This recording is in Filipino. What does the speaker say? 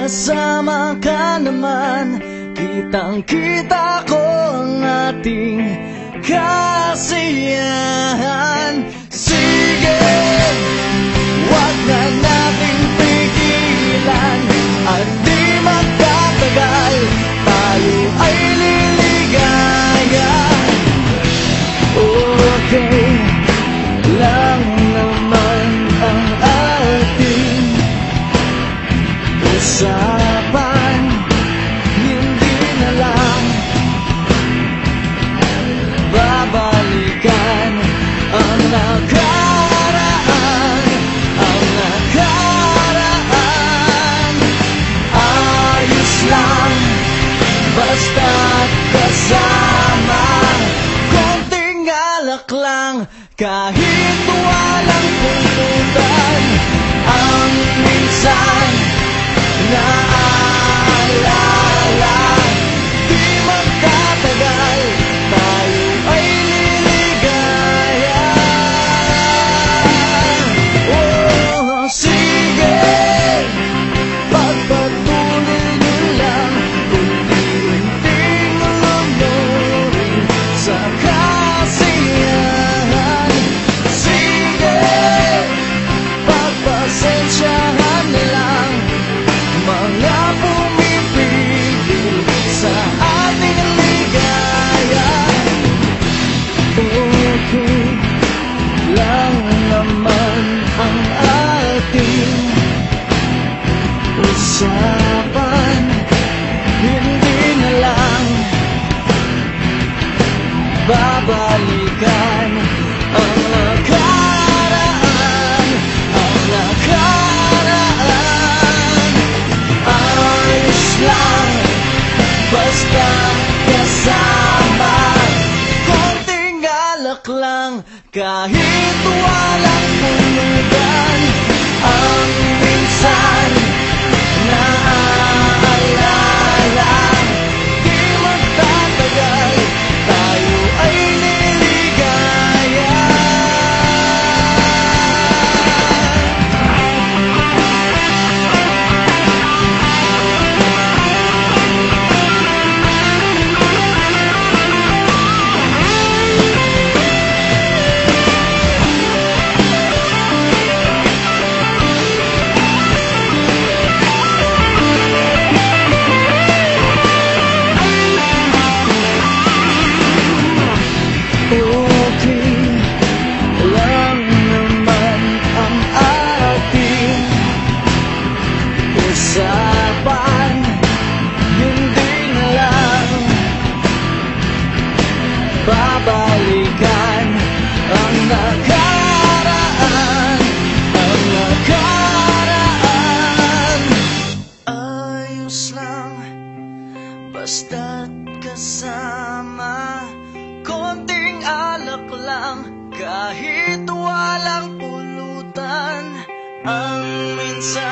kasama ka naman Kitang kita ko ang ating kasiyahan. Sige, usapan Hindi na babalikan ang nakaraan Ang lang basta't kasama. Konting alak lang kahit babalikan ang nakaraan Ang nakaraan Ayos lang basta kasama Konting alak lang kahit walang pulutan Ang minsan Basta't kasama Konting alak lang Kahit walang pulutan Ang minsan